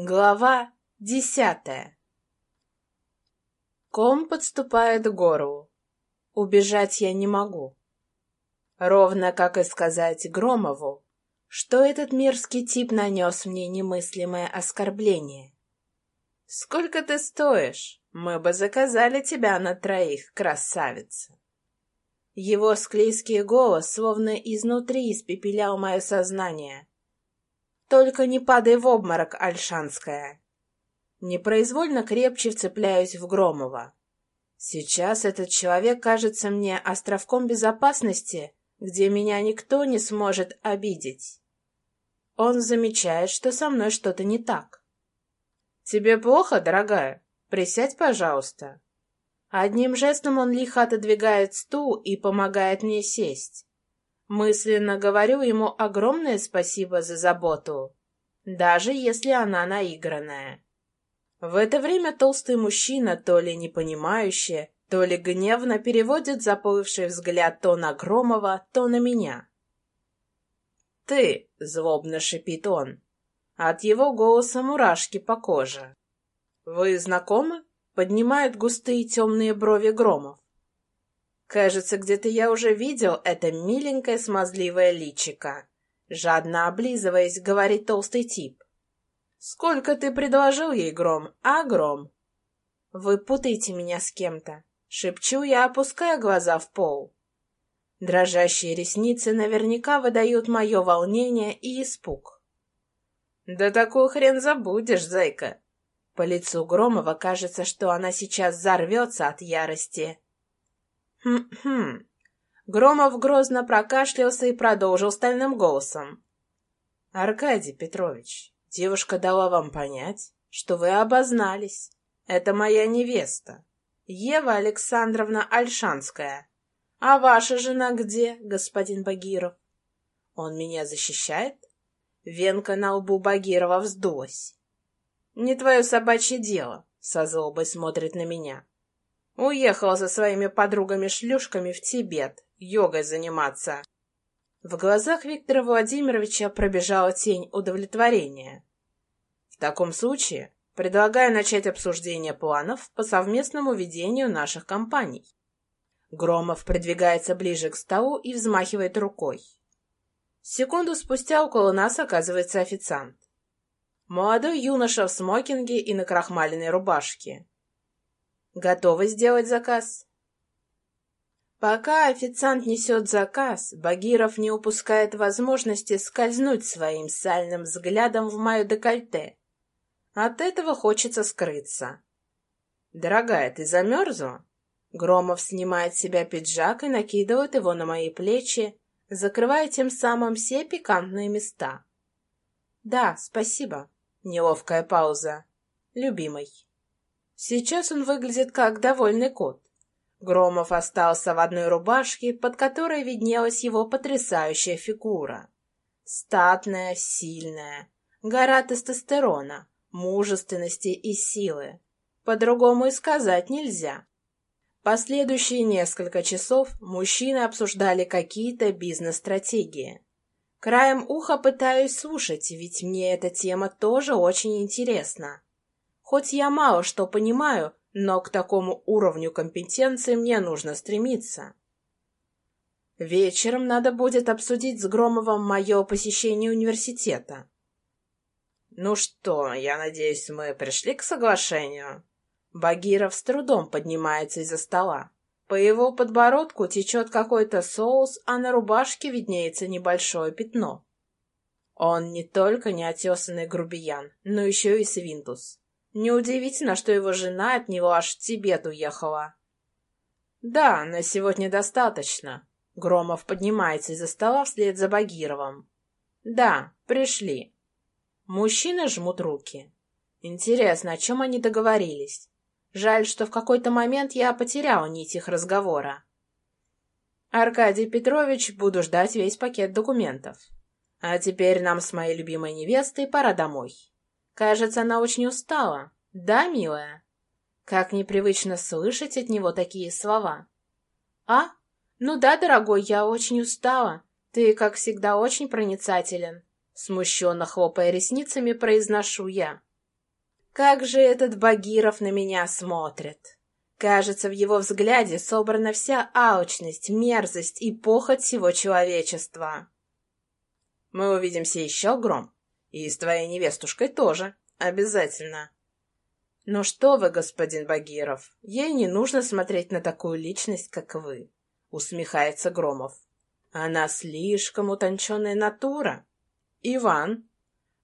Глава десятая Ком подступает к горлу. Убежать я не могу. Ровно как и сказать Громову, что этот мерзкий тип нанес мне немыслимое оскорбление. «Сколько ты стоишь? Мы бы заказали тебя на троих, красавица!» Его склейский голос словно изнутри испепелял мое сознание. «Только не падай в обморок, Альшанская!» Непроизвольно крепче вцепляюсь в Громова. Сейчас этот человек кажется мне островком безопасности, где меня никто не сможет обидеть. Он замечает, что со мной что-то не так. «Тебе плохо, дорогая? Присядь, пожалуйста». Одним жестом он лихо отодвигает стул и помогает мне сесть. Мысленно говорю ему огромное спасибо за заботу, даже если она наигранная. В это время толстый мужчина, то ли непонимающе, то ли гневно переводит заплывший взгляд то на Громова, то на меня. «Ты!» — злобно шипит он. От его голоса мурашки по коже. «Вы знакомы?» поднимает густые темные брови Громов. Кажется, где-то я уже видел это миленькое смазливое личико. Жадно облизываясь, говорит толстый тип. «Сколько ты предложил ей, Гром, а, Гром?» «Вы путаете меня с кем-то», — шепчу я, опуская глаза в пол. Дрожащие ресницы наверняка выдают мое волнение и испуг. «Да такую хрен забудешь, зайка!» По лицу Громова кажется, что она сейчас взорвется от ярости. «Хм-хм». Громов грозно прокашлялся и продолжил стальным голосом. «Аркадий Петрович, девушка дала вам понять, что вы обознались. Это моя невеста, Ева Александровна Альшанская. А ваша жена где, господин Багиров? Он меня защищает?» Венка на лбу Багирова вздулась. «Не твое собачье дело», — со злобой смотрит на меня. Уехала со своими подругами-шлюшками в Тибет, йогой заниматься. В глазах Виктора Владимировича пробежала тень удовлетворения. В таком случае предлагаю начать обсуждение планов по совместному ведению наших компаний. Громов придвигается ближе к столу и взмахивает рукой. Секунду спустя около нас оказывается официант. Молодой юноша в смокинге и на крахмаленной рубашке. Готовы сделать заказ? Пока официант несет заказ, Багиров не упускает возможности скользнуть своим сальным взглядом в мое декольте. От этого хочется скрыться. «Дорогая, ты замерзла?» Громов снимает с себя пиджак и накидывает его на мои плечи, закрывая тем самым все пикантные места. «Да, спасибо», Неловкая пауза. Любимый. Сейчас он выглядит как довольный кот. Громов остался в одной рубашке, под которой виднелась его потрясающая фигура. Статная, сильная, гора тестостерона, мужественности и силы. По-другому и сказать нельзя. Последующие несколько часов мужчины обсуждали какие-то бизнес-стратегии. Краем уха пытаюсь слушать, ведь мне эта тема тоже очень интересна. Хоть я мало что понимаю, но к такому уровню компетенции мне нужно стремиться. Вечером надо будет обсудить с Громовым мое посещение университета. Ну что, я надеюсь, мы пришли к соглашению? Багиров с трудом поднимается из-за стола. По его подбородку течет какой-то соус, а на рубашке виднеется небольшое пятно. Он не только неотесанный грубиян, но еще и свинтус. Неудивительно, что его жена от него аж в Тибет уехала. «Да, на сегодня достаточно». Громов поднимается из-за стола вслед за Багировым. «Да, пришли». Мужчины жмут руки. Интересно, о чем они договорились? Жаль, что в какой-то момент я потеряла нить их разговора. Аркадий Петрович, буду ждать весь пакет документов. А теперь нам с моей любимой невестой пора домой. Кажется, она очень устала. Да, милая? Как непривычно слышать от него такие слова. А? Ну да, дорогой, я очень устала. Ты, как всегда, очень проницателен. Смущенно хлопая ресницами, произношу я. Как же этот Багиров на меня смотрит! Кажется, в его взгляде собрана вся алчность, мерзость и похоть всего человечества. Мы увидимся еще, Гром, и с твоей невестушкой тоже, обязательно. Но что вы, господин Багиров, ей не нужно смотреть на такую личность, как вы, усмехается Громов. Она слишком утонченная натура. Иван,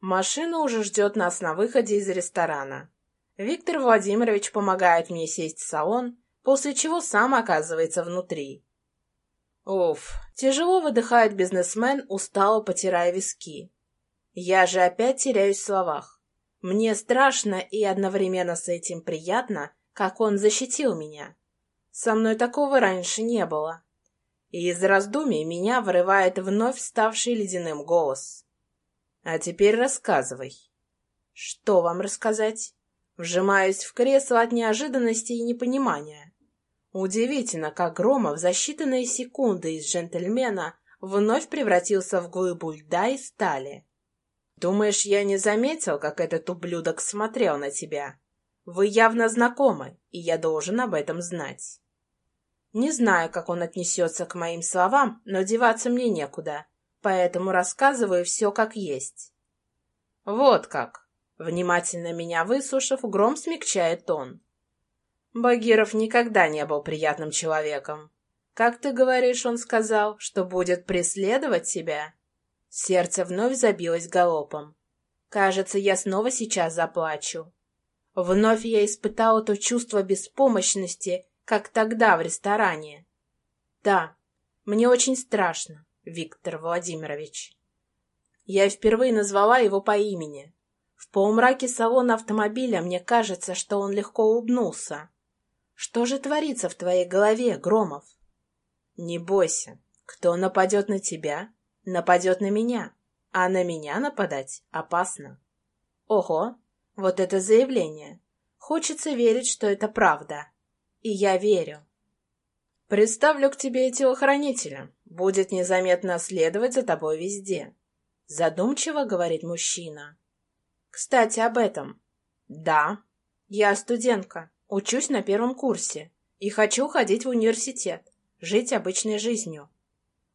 машина уже ждет нас на выходе из ресторана. Виктор Владимирович помогает мне сесть в салон, после чего сам оказывается внутри. Уф, тяжело выдыхает бизнесмен, устало потирая виски. Я же опять теряюсь в словах. Мне страшно и одновременно с этим приятно, как он защитил меня. Со мной такого раньше не было. И из раздумий меня вырывает вновь ставший ледяным голос. А теперь рассказывай. Что вам рассказать? Вжимаюсь в кресло от неожиданности и непонимания. Удивительно, как Громов за считанные секунды из джентльмена вновь превратился в глыбу льда и стали. Думаешь, я не заметил, как этот ублюдок смотрел на тебя? Вы явно знакомы, и я должен об этом знать. Не знаю, как он отнесется к моим словам, но деваться мне некуда, поэтому рассказываю все как есть. Вот как. Внимательно меня выслушав, гром смягчает тон. Багиров никогда не был приятным человеком. Как ты говоришь, он сказал, что будет преследовать тебя? Сердце вновь забилось галопом. Кажется, я снова сейчас заплачу. Вновь я испытала то чувство беспомощности, как тогда в ресторане. Да, мне очень страшно, Виктор Владимирович. Я впервые назвала его по имени. В полумраке салона автомобиля мне кажется, что он легко улыбнулся. Что же творится в твоей голове, Громов? Не бойся. Кто нападет на тебя, нападет на меня, а на меня нападать опасно. Ого, вот это заявление. Хочется верить, что это правда. И я верю. Представлю к тебе телохранителя. Будет незаметно следовать за тобой везде. Задумчиво говорит мужчина. Кстати, об этом. Да, я студентка, учусь на первом курсе и хочу ходить в университет, жить обычной жизнью.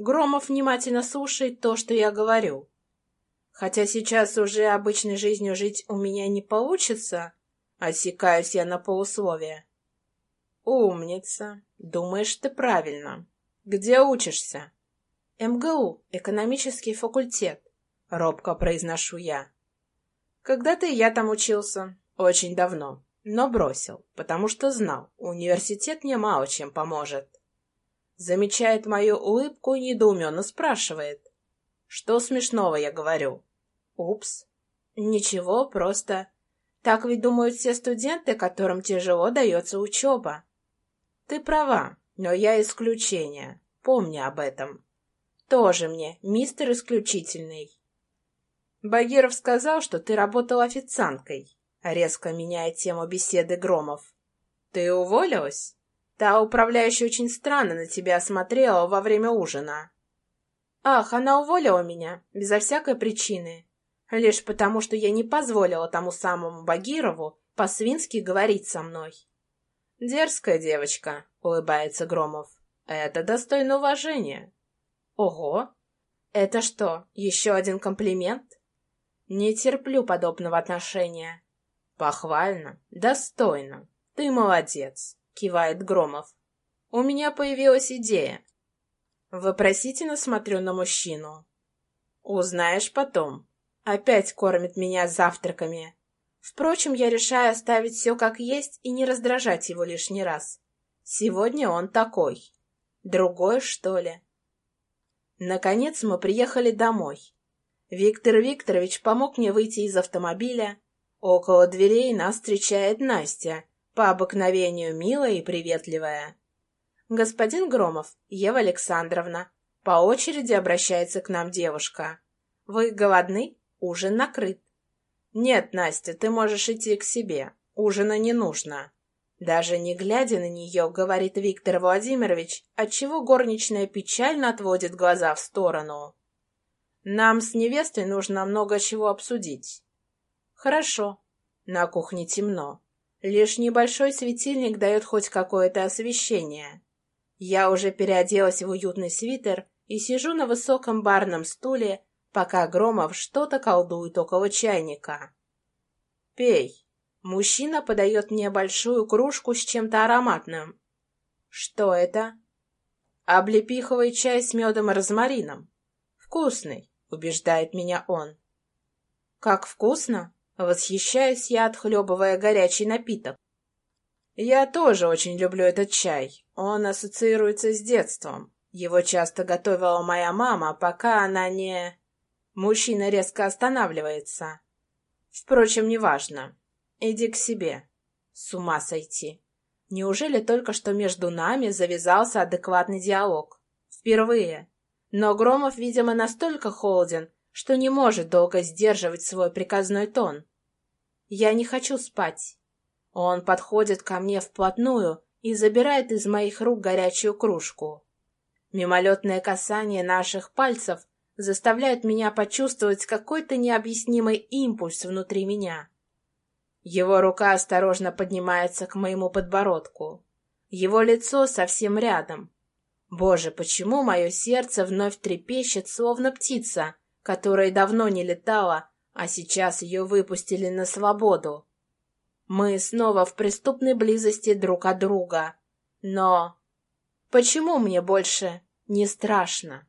Громов внимательно слушает то, что я говорю. Хотя сейчас уже обычной жизнью жить у меня не получится, осекаюсь я на полусловие. Умница. Думаешь ты правильно. Где учишься? МГУ, экономический факультет, робко произношу я. Когда-то я там учился, очень давно, но бросил, потому что знал, университет мне мало чем поможет. Замечает мою улыбку и недоуменно спрашивает. Что смешного, я говорю. Упс. Ничего, просто... Так ведь думают все студенты, которым тяжело дается учеба. Ты права, но я исключение. Помни об этом. Тоже мне, мистер исключительный. Багиров сказал, что ты работал официанткой. Резко меняет тему беседы Громов. Ты уволилась? Та управляющая очень странно на тебя смотрела во время ужина. Ах, она уволила меня, безо всякой причины. Лишь потому, что я не позволила тому самому Багирову по-свински говорить со мной. Дерзкая девочка, улыбается Громов. Это достойно уважения. Ого! Это что, еще один комплимент? Не терплю подобного отношения. Похвально, достойно. Ты молодец кивает Громов. У меня появилась идея. Вопросительно смотрю на мужчину. Узнаешь потом. Опять кормит меня завтраками. Впрочем, я решаю оставить все как есть и не раздражать его лишний раз. Сегодня он такой. Другой, что ли? Наконец мы приехали домой. Виктор Викторович помог мне выйти из автомобиля. Около дверей нас встречает Настя по обыкновению милая и приветливая. «Господин Громов, Ева Александровна», по очереди обращается к нам девушка. «Вы голодны? Ужин накрыт». «Нет, Настя, ты можешь идти к себе. Ужина не нужно». Даже не глядя на нее, говорит Виктор Владимирович, отчего горничная печально отводит глаза в сторону. «Нам с невестой нужно много чего обсудить». «Хорошо», На кухне темно. Лишь небольшой светильник дает хоть какое-то освещение. Я уже переоделась в уютный свитер и сижу на высоком барном стуле, пока Громов что-то колдует около чайника. «Пей». Мужчина подает мне большую кружку с чем-то ароматным. «Что это?» «Облепиховый чай с медом и розмарином. Вкусный», — убеждает меня он. «Как вкусно!» — восхищаюсь я, отхлебывая горячий напиток. «Я тоже очень люблю этот чай. Он ассоциируется с детством. Его часто готовила моя мама, пока она не...» Мужчина резко останавливается. «Впрочем, неважно. Иди к себе. С ума сойти. Неужели только что между нами завязался адекватный диалог? Впервые. Но Громов, видимо, настолько холоден, что не может долго сдерживать свой приказной тон. Я не хочу спать. Он подходит ко мне вплотную и забирает из моих рук горячую кружку. Мимолетное касание наших пальцев заставляет меня почувствовать какой-то необъяснимый импульс внутри меня. Его рука осторожно поднимается к моему подбородку. Его лицо совсем рядом. Боже, почему мое сердце вновь трепещет, словно птица, которая давно не летала, а сейчас ее выпустили на свободу. Мы снова в преступной близости друг от друга. Но почему мне больше не страшно?